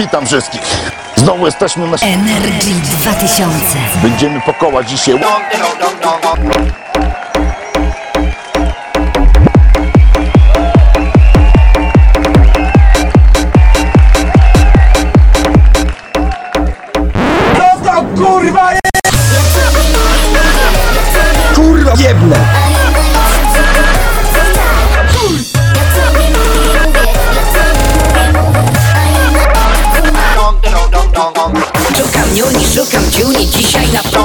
Witam wszystkich. Znowu jesteśmy na... Energy 2000. Będziemy pokołać dzisiaj... Kurwa jebne! Ciuni, dzisiaj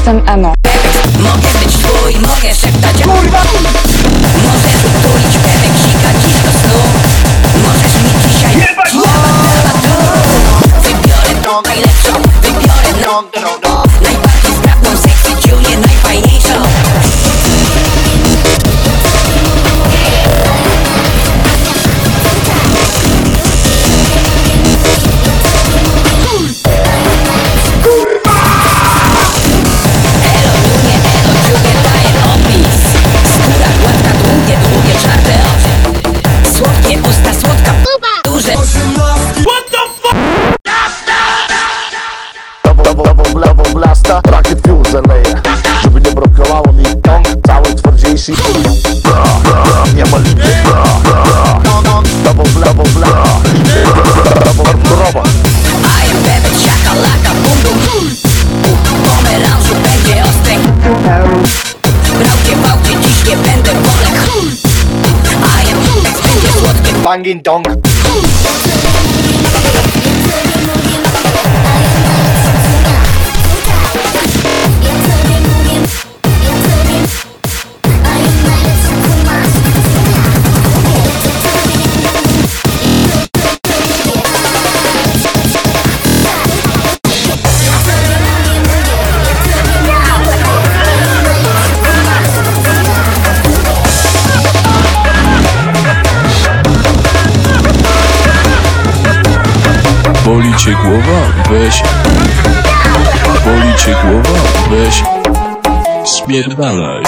Jestem Emo. Mogę być twój, mogę szeptać Kurwa! Możesz utulić bebek, sikać dziś do snu Możesz mi dzisiaj Jebać! Wybiorę tą najlepszą, wybiorę no bra, Nie ma I am bebek, siakalaka, bum bum Po melanżu będzie ostry Brałcie, bałcie, dziś nie będę I będzie słodkie Bangin dong! Boli cię głowa? Weź Boli cię głowa? Weź Spierdalaj